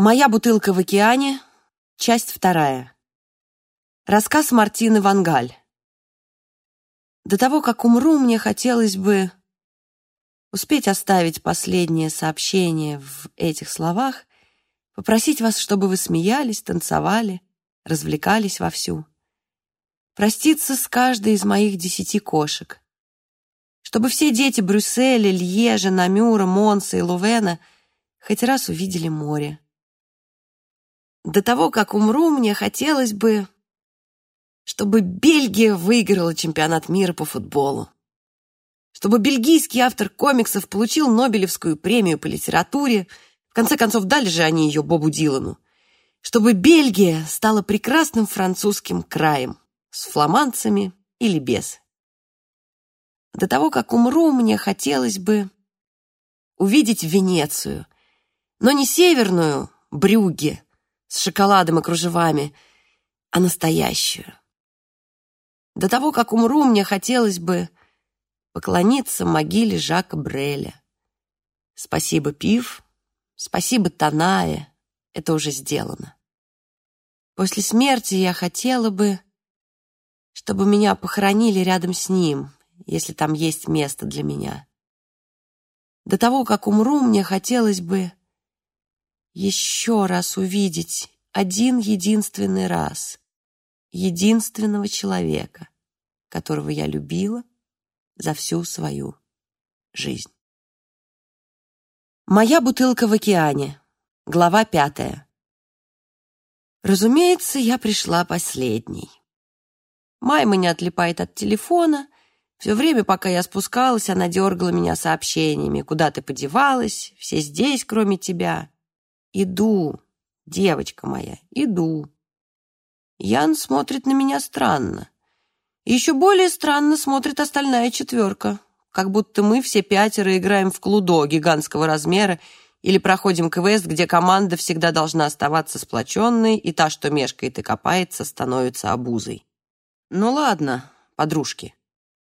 Моя бутылка в океане. Часть вторая. Рассказ Мартины Вангаль. До того, как умру, мне хотелось бы успеть оставить последнее сообщение в этих словах, попросить вас, чтобы вы смеялись, танцевали, развлекались вовсю. Проститься с каждой из моих десяти кошек. Чтобы все дети Брюсселя, Льежа, Намюра, Монса и Лувена хоть раз увидели море до того, как умру, мне хотелось бы, чтобы Бельгия выиграла чемпионат мира по футболу. Чтобы бельгийский автор комиксов получил Нобелевскую премию по литературе. В конце концов, дали же они ее Бобу Дилану. Чтобы Бельгия стала прекрасным французским краем с фламандцами или без. До того, как умру, мне хотелось бы увидеть Венецию, но не северную, Брюгге, с шоколадом и кружевами, а настоящую. До того, как умру, мне хотелось бы поклониться могиле Жака Бреля. Спасибо, Пив, спасибо, Таная, это уже сделано. После смерти я хотела бы, чтобы меня похоронили рядом с ним, если там есть место для меня. До того, как умру, мне хотелось бы еще раз увидеть один единственный раз единственного человека, которого я любила за всю свою жизнь. Моя бутылка в океане. Глава пятая. Разумеется, я пришла последней. Майма не отлипает от телефона. Все время, пока я спускалась, она дергала меня сообщениями. «Куда ты подевалась? Все здесь, кроме тебя». Иду, девочка моя, иду. Ян смотрит на меня странно. Еще более странно смотрит остальная четверка, как будто мы все пятеро играем в клудо гигантского размера или проходим квест, где команда всегда должна оставаться сплоченной, и та, что мешкает и копается, становится обузой. Ну ладно, подружки.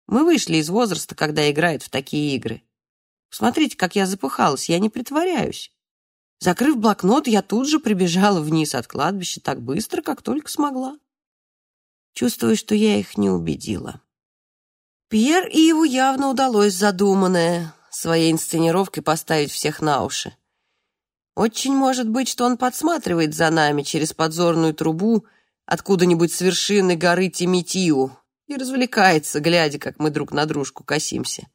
Мы вышли из возраста, когда играют в такие игры. Смотрите, как я запыхалась, я не притворяюсь. Закрыв блокнот, я тут же прибежала вниз от кладбища так быстро, как только смогла. Чувствую, что я их не убедила. Пьер Иву явно удалось задуманное своей инсценировкой поставить всех на уши. Очень может быть, что он подсматривает за нами через подзорную трубу откуда-нибудь с вершины горы Тимитиу и развлекается, глядя, как мы друг на дружку косимся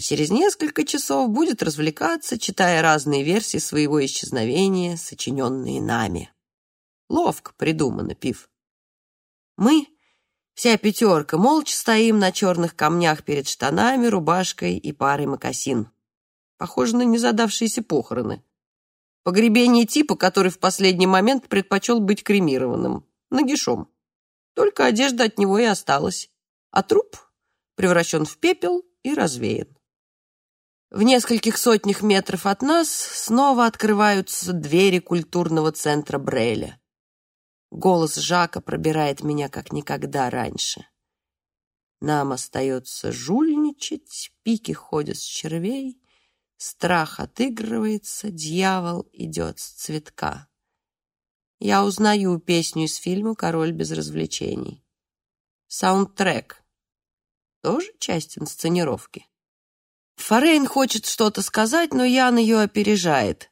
через несколько часов будет развлекаться, читая разные версии своего исчезновения, сочиненные нами. Ловко придумано, Пив. Мы, вся пятерка, молча стоим на черных камнях перед штанами, рубашкой и парой мокасин. Похоже на незадавшиеся похороны. Погребение типа, который в последний момент предпочел быть кремированным, нагишом. Только одежда от него и осталась, а труп превращен в пепел и развеян. В нескольких сотнях метров от нас снова открываются двери культурного центра Брейля. Голос Жака пробирает меня как никогда раньше. Нам остается жульничать, пики ходят с червей, страх отыгрывается, дьявол идет с цветка. Я узнаю песню из фильма «Король без развлечений». Саундтрек тоже часть инсценировки. Форейн хочет что-то сказать, но Ян ее опережает.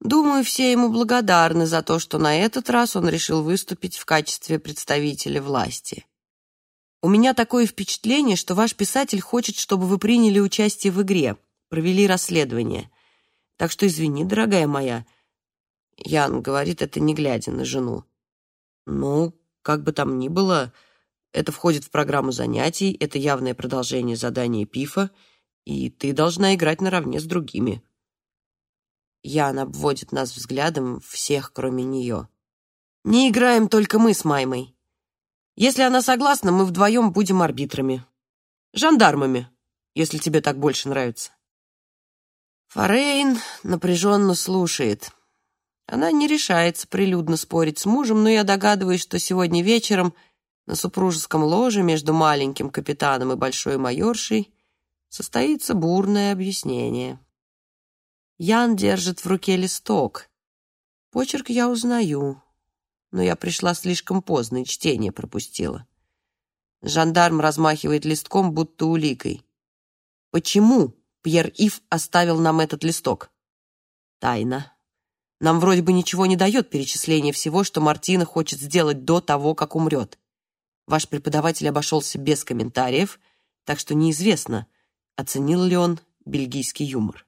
Думаю, все ему благодарны за то, что на этот раз он решил выступить в качестве представителя власти. У меня такое впечатление, что ваш писатель хочет, чтобы вы приняли участие в игре, провели расследование. Так что извини, дорогая моя. Ян говорит это не глядя на жену. Ну, как бы там ни было, это входит в программу занятий, это явное продолжение задания Пифа — и ты должна играть наравне с другими. Ян обводит нас взглядом всех, кроме нее. Не играем только мы с Маймой. Если она согласна, мы вдвоем будем арбитрами. Жандармами, если тебе так больше нравится. Форейн напряженно слушает. Она не решается прилюдно спорить с мужем, но я догадываюсь, что сегодня вечером на супружеском ложе между маленьким капитаном и большой майоршей состоится бурное объяснение. Ян держит в руке листок. Почерк я узнаю, но я пришла слишком поздно и чтение пропустила. Жандарм размахивает листком, будто уликой. Почему Пьер Ив оставил нам этот листок? Тайна. Нам вроде бы ничего не дает перечисление всего, что Мартина хочет сделать до того, как умрет. Ваш преподаватель обошелся без комментариев, так что неизвестно, оценил ли он бельгийский юмор.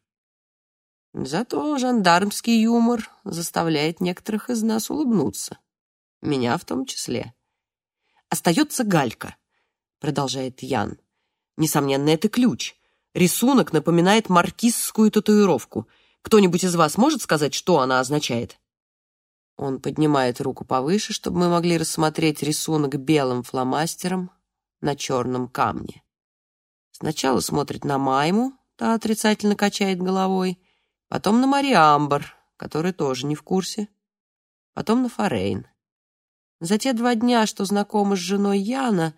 Зато жандармский юмор заставляет некоторых из нас улыбнуться. Меня в том числе. Остается галька, продолжает Ян. Несомненно, это ключ. Рисунок напоминает маркизскую татуировку — кто-нибудь из вас может сказать, что она означает?» Он поднимает руку повыше, чтобы мы могли рассмотреть рисунок белым фломастером на черном камне. Сначала смотрит на Майму, та отрицательно качает головой, потом на Мариамбар, который тоже не в курсе, потом на Форейн. За те два дня, что знакома с женой Яна,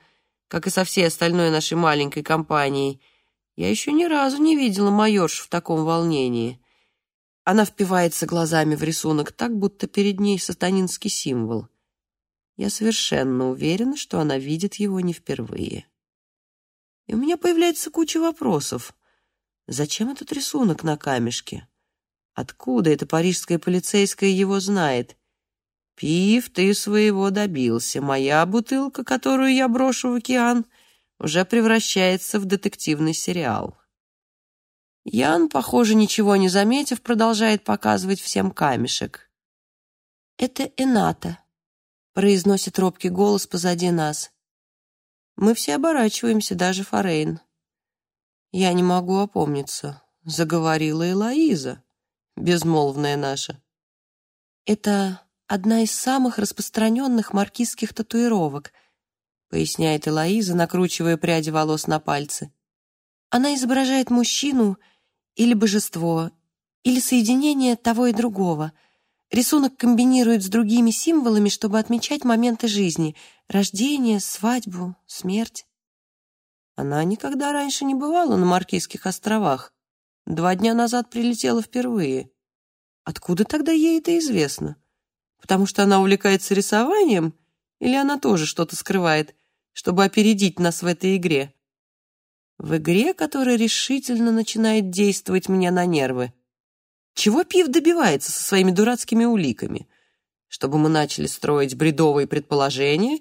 как и со всей остальной нашей маленькой компанией, я еще ни разу не видела майорш в таком волнении. Она впивается глазами в рисунок так, будто перед ней сатанинский символ. Я совершенно уверена, что она видит его не впервые. И у меня появляется куча вопросов. Зачем этот рисунок на камешке? Откуда эта парижская полицейская его знает? Пив, ты своего добился. Моя бутылка, которую я брошу в океан, уже превращается в детективный сериал. Ян, похоже, ничего не заметив, продолжает показывать всем камешек. «Это Эната», — произносит робкий голос позади нас. Мы все оборачиваемся, даже Форейн. «Я не могу опомниться», — заговорила Элоиза, безмолвная наша. «Это одна из самых распространенных маркизских татуировок», — поясняет Элоиза, накручивая пряди волос на пальцы. «Она изображает мужчину — или божество, или соединение того и другого. Рисунок комбинирует с другими символами, чтобы отмечать моменты жизни — рождение, свадьбу, смерть. Она никогда раньше не бывала на Маркизских островах. Два дня назад прилетела впервые. Откуда тогда ей это известно? Потому что она увлекается рисованием? Или она тоже что-то скрывает, чтобы опередить нас в этой игре? В игре, которая решительно начинает действовать мне на нервы. Чего Пив добивается со своими дурацкими уликами? Чтобы мы начали строить бредовые предположения,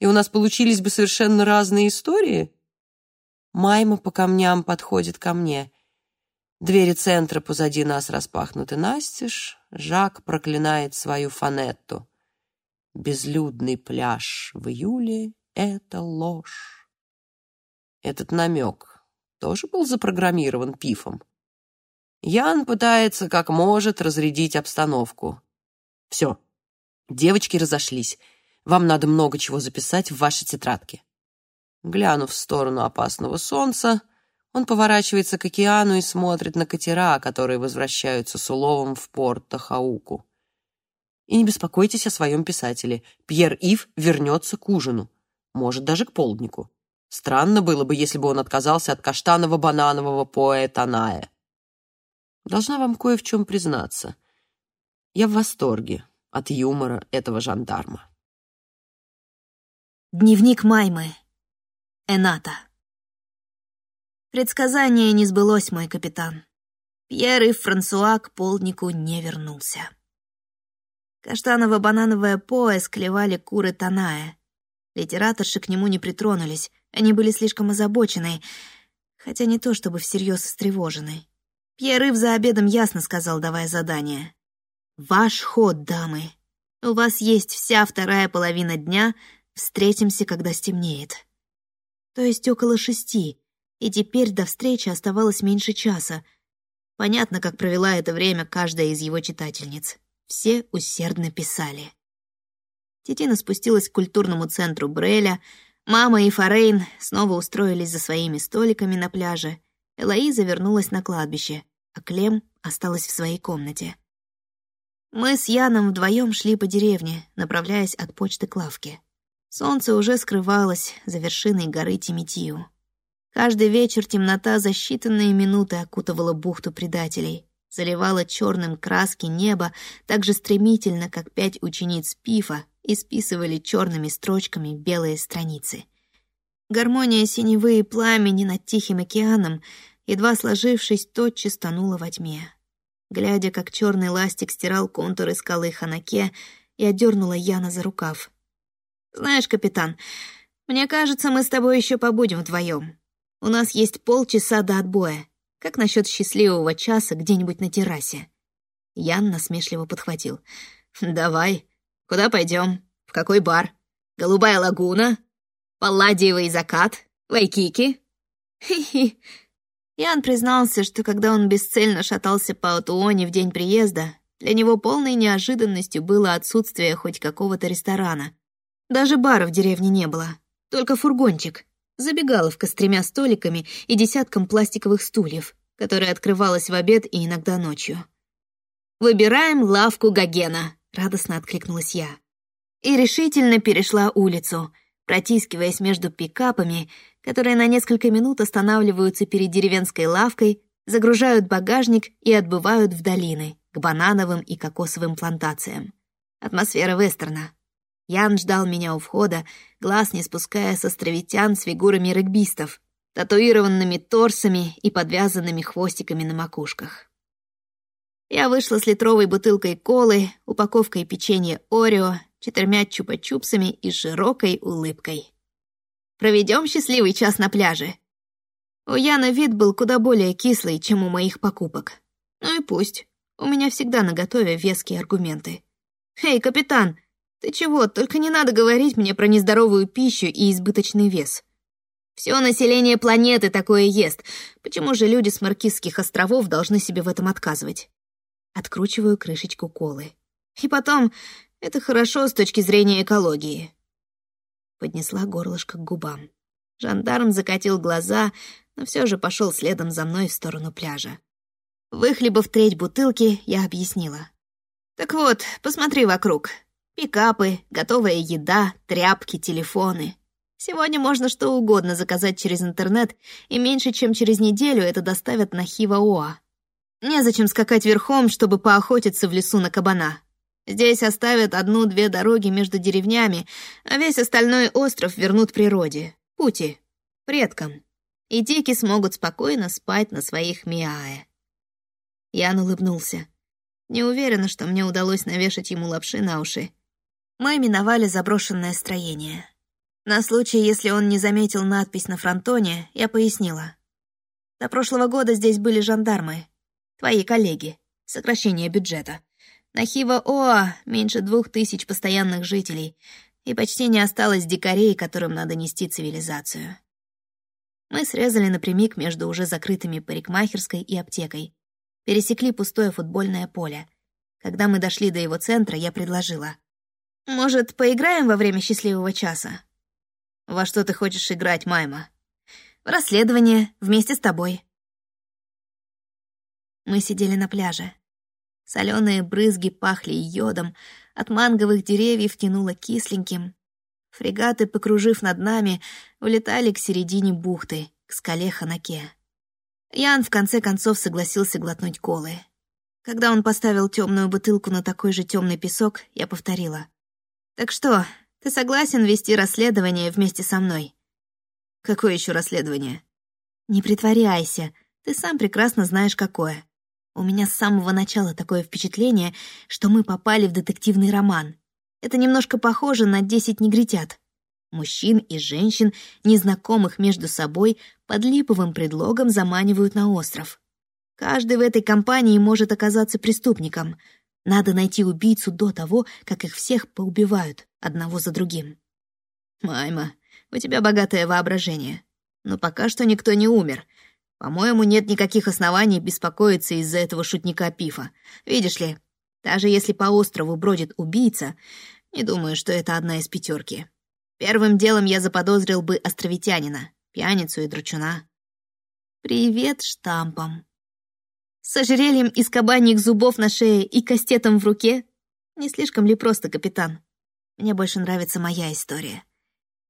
и у нас получились бы совершенно разные истории? Майма по камням подходит ко мне. Двери центра позади нас распахнуты настежь. Жак проклинает свою фанетту. Безлюдный пляж в июле — это ложь. Этот намек тоже был запрограммирован Пифом. Ян пытается как может разрядить обстановку. Все, девочки разошлись. Вам надо много чего записать в ваши тетрадки. Глянув в сторону опасного солнца, он поворачивается к океану и смотрит на катера, которые возвращаются с уловом в порт Тахауку. И не беспокойтесь о своем писателе. Пьер Ив вернется к ужину, может, даже к полднику. Странно было бы, если бы он отказался от каштаново-бананового поэтаная. Должна вам кое в чем признаться. Я в восторге от юмора этого жандарма. Дневник Маймы. Эната. Предсказание не сбылось, мой капитан. Пьер и Франсуа к полднику не вернулся. Каштаново-банановое пояс клевали куры Таная. Литераторши к нему не притронулись, они были слишком озабочены, хотя не то чтобы всерьез встревожены. Пьер Ив за обедом ясно сказал, давая задание. «Ваш ход, дамы. У вас есть вся вторая половина дня. Встретимся, когда стемнеет». То есть около шести, и теперь до встречи оставалось меньше часа. Понятно, как провела это время каждая из его читательниц. Все усердно писали. Тетина спустилась к культурному центру Бреля, Мама и Форейн снова устроились за своими столиками на пляже. Элоиза вернулась на кладбище, а Клем осталась в своей комнате. Мы с Яном вдвоем шли по деревне, направляясь от почты к лавке. Солнце уже скрывалось за вершиной горы Тимитию. Каждый вечер темнота за считанные минуты окутывала бухту предателей, заливала черным краски неба так же стремительно, как пять учениц Пифа исписывали черными строчками белые страницы. Гармония синевы и пламени над Тихим океаном, едва сложившись, тотчас тонула во тьме. Глядя, как черный ластик стирал контуры скалы Ханаке, я дернула Яна за рукав. «Знаешь, капитан, мне кажется, мы с тобой еще побудем вдвоем. У нас есть полчаса до отбоя. Как насчет счастливого часа где-нибудь на террасе?» Ян насмешливо подхватил. «Давай. Куда пойдем? В какой бар? Голубая лагуна? Палладиевый закат? Вайкики?» «Хи-хи». Ян признался, что когда он бесцельно шатался по Атуоне в день приезда, для него полной неожиданностью было отсутствие хоть какого-то ресторана. Даже бара в деревне не было, только фургончик, забегаловка с тремя столиками и десятком пластиковых стульев, которая открывалась в обед и иногда ночью. «Выбираем лавку Гогена», — радостно откликнулась я. И решительно перешла улицу, протискиваясь между пикапами, которые на несколько минут останавливаются перед деревенской лавкой, загружают багажник и отбывают в долины, к банановым и кокосовым плантациям. Атмосфера вестерна. Ян ждал меня у входа, глаз не спуская с островитян с фигурами регбистов, татуированными торсами и подвязанными хвостиками на макушках. Я вышла с литровой бутылкой колы, упаковкой печенья Орео, четырьмя чупа-чупсами и широкой улыбкой. Проведем счастливый час на пляже. У Яна вид был куда более кислый, чем у моих покупок. Ну и пусть. У меня всегда наготове веские аргументы. «Эй, капитан, ты чего, только не надо говорить мне про нездоровую пищу и избыточный вес. Все население планеты такое ест. Почему же люди с Маркизских островов должны себе в этом отказывать? Откручиваю крышечку колы. И потом, это хорошо с точки зрения экологии. Поднесла горлышко к губам. Жандарм закатил глаза, но все же пошел следом за мной в сторону пляжа. Выхлебав треть бутылки, я объяснила. «Так вот, посмотри вокруг. Пикапы, готовая еда, тряпки, телефоны. Сегодня можно что угодно заказать через интернет, и меньше чем через неделю это доставят на Хива-Оа. Незачем скакать верхом, чтобы поохотиться в лесу на кабана. Здесь оставят одну-две дороги между деревнями, а весь остальной остров вернут природе, пути, предкам. И дики смогут спокойно спать на своих Миае. Ян улыбнулся. Не уверена, что мне удалось навешать ему лапши на уши. Мы миновали заброшенное строение. На случай, если он не заметил надпись на фронтоне, я пояснила. До прошлого года здесь были жандармы. Твои коллеги. Сокращение бюджета. На Хива-Оа меньше двух тысяч постоянных жителей, и почти не осталось дикарей, которым надо нести цивилизацию. Мы срезали напрямик между уже закрытыми парикмахерской и аптекой. Пересекли пустое футбольное поле. Когда мы дошли до его центра, я предложила. «Может, поиграем во время счастливого часа?» «Во что ты хочешь играть, Майма?» «В расследование, вместе с тобой». Мы сидели на пляже. Соленые брызги пахли йодом, от манговых деревьев тянуло кисленьким. Фрегаты, покружив над нами, улетали к середине бухты, к скале Ханаке. Ян в конце концов согласился глотнуть колы. Когда он поставил темную бутылку на такой же темный песок, я повторила. «Так что, ты согласен вести расследование вместе со мной?» «Какое еще расследование?» «Не притворяйся, ты сам прекрасно знаешь, какое. У меня с самого начала такое впечатление, что мы попали в детективный роман. Это немножко похоже на «Десять негритят». Мужчин и женщин, незнакомых между собой, под липовым предлогом заманивают на остров. Каждый в этой компании может оказаться преступником — надо найти убийцу до того, как их всех поубивают, одного за другим. Майма, у тебя богатое воображение. Но пока что никто не умер. По-моему, нет никаких оснований беспокоиться из-за этого шутника Пифа. Видишь ли, даже если по острову бродит убийца, не думаю, что это одна из пятерки. Первым делом я заподозрил бы островитянина, пьяницу и дручуна. «Привет штампам», с ожерельем из кабаньих зубов на шее и кастетом в руке? Не слишком ли просто, капитан? Мне больше нравится моя история.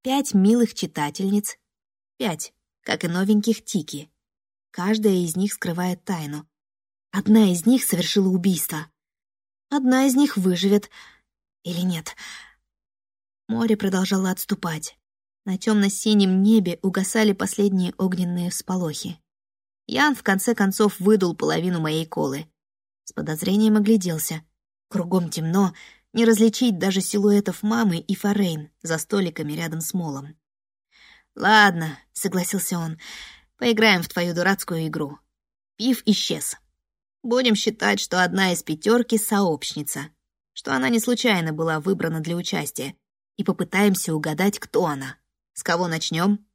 Пять милых читательниц. Пять, как и новеньких Тики. Каждая из них скрывает тайну. Одна из них совершила убийство. Одна из них выживет. Или нет? Море продолжало отступать. На темно-синем небе угасали последние огненные всполохи. Ян в конце концов выдул половину моей колы. С подозрением огляделся. Кругом темно, не различить даже силуэтов мамы и Форейн за столиками рядом с молом. «Ладно», — согласился он, — «поиграем в твою дурацкую игру». Пив исчез. Будем считать, что одна из пятерки — сообщница, что она не случайно была выбрана для участия, и попытаемся угадать, кто она. С кого начнем?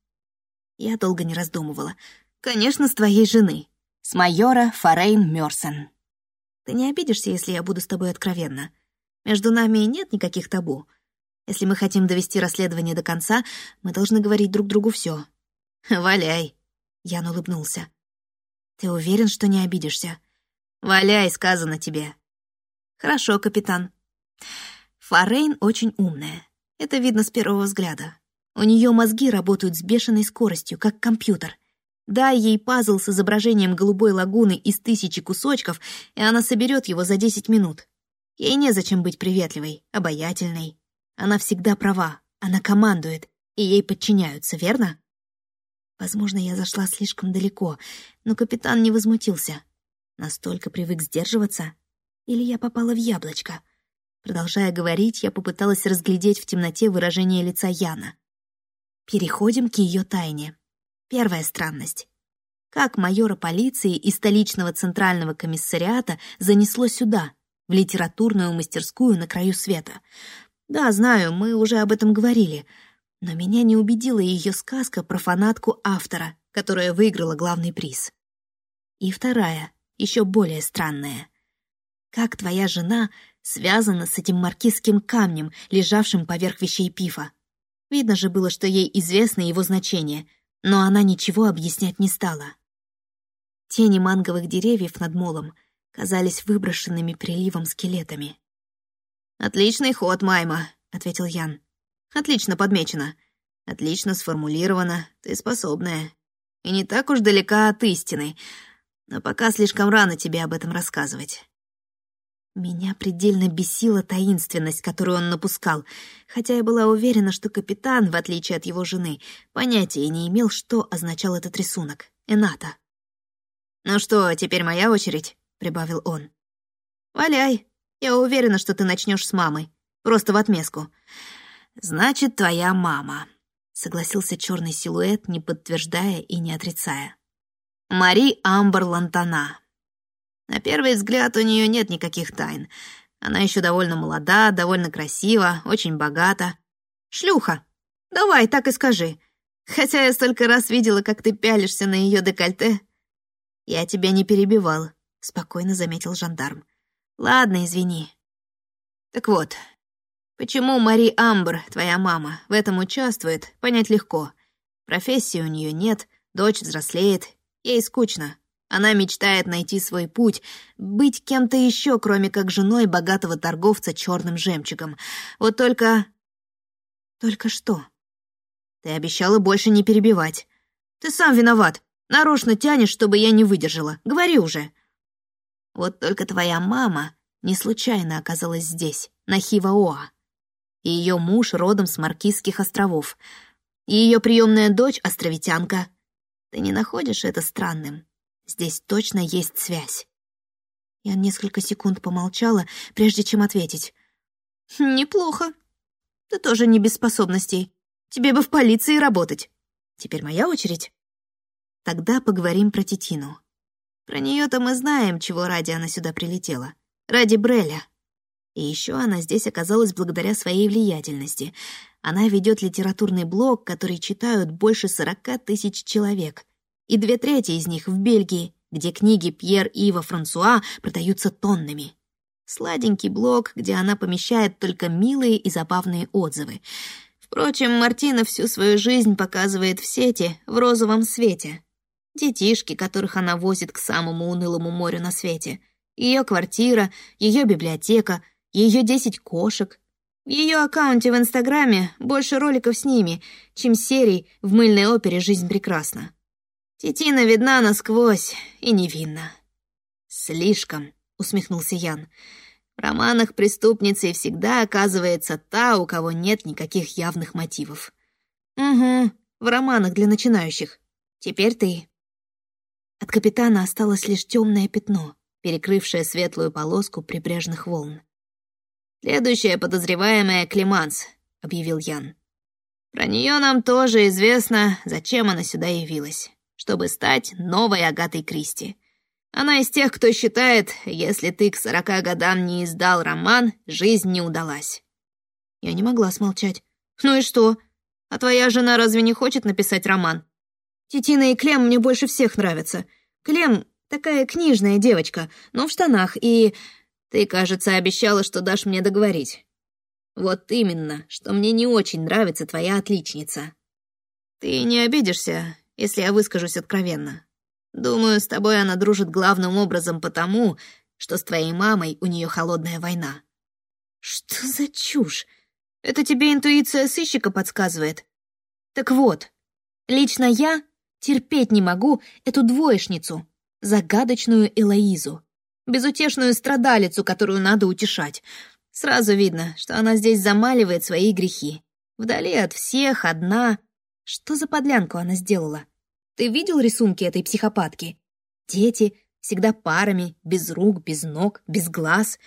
Я долго не раздумывала. Конечно, с твоей жены. С майора Форейн Мёрсен. Ты не обидишься, если я буду с тобой откровенна? Между нами нет никаких табу. Если мы хотим довести расследование до конца, мы должны говорить друг другу все. «Валяй!» — Ян улыбнулся. «Ты уверен, что не обидишься?» «Валяй, сказано тебе». «Хорошо, капитан». Форейн очень умная. Это видно с первого взгляда. У нее мозги работают с бешеной скоростью, как компьютер. Дай ей пазл с изображением голубой лагуны из тысячи кусочков, и она соберет его за 10 минут. Ей незачем быть приветливой, обаятельной. Она всегда права, она командует, и ей подчиняются, верно? Возможно, я зашла слишком далеко, но капитан не возмутился. Настолько привык сдерживаться? Или я попала в яблочко? Продолжая говорить, я попыталась разглядеть в темноте выражение лица Яна. Переходим к ее тайне. Первая странность. Как майора полиции из столичного центрального комиссариата занесло сюда, в литературную мастерскую на краю света? Да, знаю, мы уже об этом говорили — но меня не убедила ее сказка про фанатку автора, которая выиграла главный приз. И вторая, еще более странная. Как твоя жена связана с этим маркизским камнем, лежавшим поверх вещей Пифа? Видно же было, что ей известно его значение, но она ничего объяснять не стала. Тени манговых деревьев над молом казались выброшенными приливом скелетами. «Отличный ход, Майма», — ответил Ян. Отлично подмечено. Отлично сформулировано. Ты способная. И не так уж далека от истины. Но пока слишком рано тебе об этом рассказывать. Меня предельно бесила таинственность, которую он напускал, хотя я была уверена, что капитан, в отличие от его жены, понятия не имел, что означал этот рисунок. Эната. «Ну что, теперь моя очередь?» — прибавил он. «Валяй. Я уверена, что ты начнешь с мамы. Просто в отместку. «Значит, твоя мама», — согласился черный силуэт, не подтверждая и не отрицая. «Мари Амбер Лантана. На первый взгляд у нее нет никаких тайн. Она еще довольно молода, довольно красива, очень богата. Шлюха. Давай, так и скажи. Хотя я столько раз видела, как ты пялишься на ее декольте. Я тебя не перебивал, спокойно заметил жандарм. Ладно, извини. Так вот, Почему Мари Амбр, твоя мама, в этом участвует, понять легко. Профессии у нее нет, дочь взрослеет, ей скучно. Она мечтает найти свой путь, быть кем-то еще, кроме как женой богатого торговца черным жемчугом. Вот только... Только что? Ты обещала больше не перебивать. Ты сам виноват. Нарочно тянешь, чтобы я не выдержала. Говори уже. Вот только твоя мама не случайно оказалась здесь, на Хиваоа ее муж родом с Маркизских островов, и ее приемная дочь — островитянка. Ты не находишь это странным? Здесь точно есть связь. Я несколько секунд помолчала, прежде чем ответить. «Неплохо. Ты тоже не без способностей. Тебе бы в полиции работать. Теперь моя очередь?» Тогда поговорим про Титину. Про нее-то мы знаем, чего ради она сюда прилетела. Ради Бреля. И еще она здесь оказалась благодаря своей влиятельности. Она ведет литературный блог, который читают больше сорока тысяч человек. И две трети из них в Бельгии, где книги Пьер Ива Франсуа продаются тоннами. Сладенький блог, где она помещает только милые и забавные отзывы. Впрочем, Мартина всю свою жизнь показывает в сети в розовом свете. Детишки, которых она возит к самому унылому морю на свете. Ее квартира, ее библиотека, ее десять кошек. В ее аккаунте в Инстаграме больше роликов с ними, чем серий в мыльной опере «Жизнь прекрасна». Тетина видна насквозь и невинна. «Слишком», — усмехнулся Ян. «В романах преступницей всегда оказывается та, у кого нет никаких явных мотивов». «Угу, в романах для начинающих. Теперь ты». От капитана осталось лишь темное пятно, перекрывшее светлую полоску прибрежных волн. «Следующая подозреваемая — Климанс», — объявил Ян. «Про нее нам тоже известно, зачем она сюда явилась, чтобы стать новой Агатой Кристи. Она из тех, кто считает, если ты к сорока годам не издал роман, жизнь не удалась». Я не могла смолчать. «Ну и что? А твоя жена разве не хочет написать роман?» Титина и Клем мне больше всех нравятся. Клем такая книжная девочка, но в штанах, и... Ты, кажется, обещала, что дашь мне договорить. Вот именно, что мне не очень нравится твоя отличница. Ты не обидишься, если я выскажусь откровенно. Думаю, с тобой она дружит главным образом потому, что с твоей мамой у нее холодная война. Что за чушь? Это тебе интуиция сыщика подсказывает. Так вот, лично я Терпеть не могу эту двоечницу, загадочную Элоизу, безутешную страдалицу, которую надо утешать. Сразу видно, что она здесь замаливает свои грехи. Вдали от всех, одна. Что за подлянку она сделала? Ты видел рисунки этой психопатки? Дети, всегда парами, без рук, без ног, без глаз.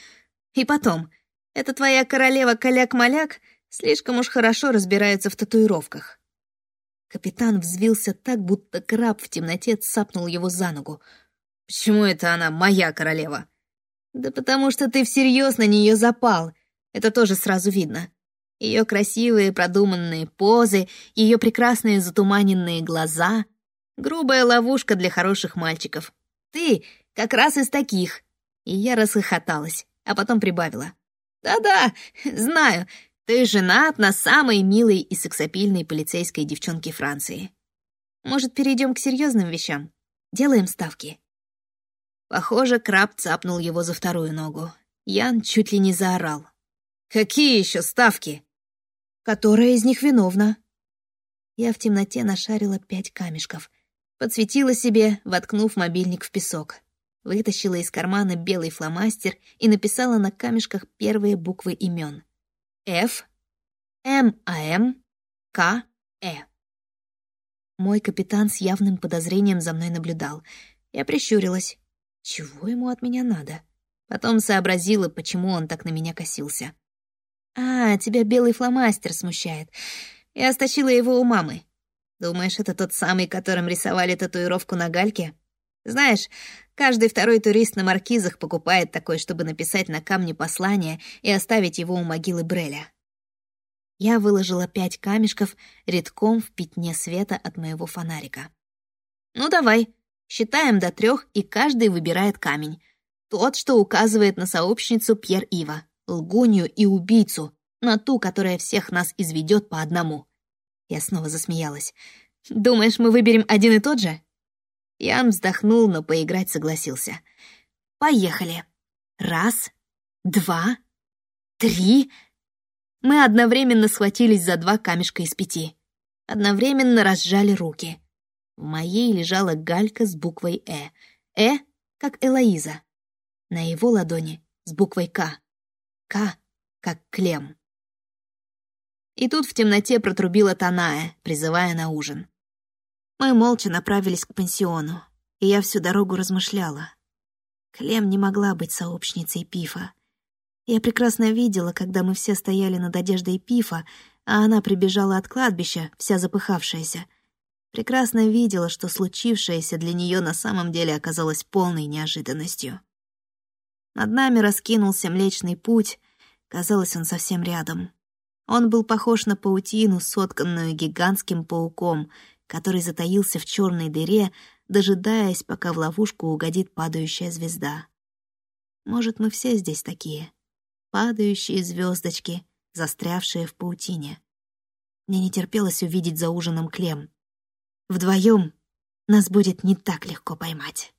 И потом, эта твоя королева Каляк-Маляк слишком уж хорошо разбирается в татуировках. Капитан взвился так, будто краб в темноте цапнул его за ногу. «Почему это она моя королева?» «Да потому что ты всерьез на нее запал. Это тоже сразу видно. Ее красивые продуманные позы, ее прекрасные затуманенные глаза. Грубая ловушка для хороших мальчиков. Ты как раз из таких». И я расхохоталась, а потом прибавила. «Да-да, знаю, ты женат на самой милой и сексапильной полицейской девчонке Франции. Может, перейдем к серьезным вещам? Делаем ставки». Похоже, краб цапнул его за вторую ногу. Ян чуть ли не заорал. «Какие еще ставки?» «Которая из них виновна?» Я в темноте нашарила пять камешков. Подсветила себе, воткнув мобильник в песок. Вытащила из кармана белый фломастер и написала на камешках первые буквы имен. Ф, МАМ, К, Э. Мой капитан с явным подозрением за мной наблюдал. Я прищурилась. Чего ему от меня надо? Потом сообразила, почему он так на меня косился. «А, тебя белый фломастер смущает. Я стащила его у мамы. Думаешь, это тот самый, которым рисовали татуировку на гальке? Знаешь, каждый второй турист на маркизах покупает такой, чтобы написать на камне послание и оставить его у могилы Бреля. Я выложила пять камешков редком в пятне света от моего фонарика. «Ну давай, считаем до трех, и каждый выбирает камень. Тот, что указывает на сообщницу Пьер Ива, лгунью и убийцу, на ту, которая всех нас изведет по одному». Я снова засмеялась. «Думаешь, мы выберем один и тот же?» Ян вздохнул, но поиграть согласился. «Поехали. Раз, два, три...» Мы одновременно схватились за два камешка из пяти. Одновременно разжали руки. Моей лежала галька с буквой «Э». «Э» как Элоиза. На его ладони с буквой «К». «К» как Клем. И тут в темноте протрубила Таная, призывая на ужин. Мы молча направились к пансиону, и я всю дорогу размышляла. Клем не могла быть сообщницей Пифа. Я прекрасно видела, когда мы все стояли над одеждой Пифа, а она прибежала от кладбища, вся запыхавшаяся. Прекрасно видела, что случившееся для нее на самом деле оказалось полной неожиданностью. Над нами раскинулся Млечный Путь, казалось, он совсем рядом. Он был похож на паутину, сотканную гигантским пауком — который затаился в черной дыре, дожидаясь, пока в ловушку угодит падающая звезда. Может, мы все здесь такие. Падающие звездочки, застрявшие в паутине. Мне не терпелось увидеть за ужином Клем. Вдвоем нас будет не так легко поймать.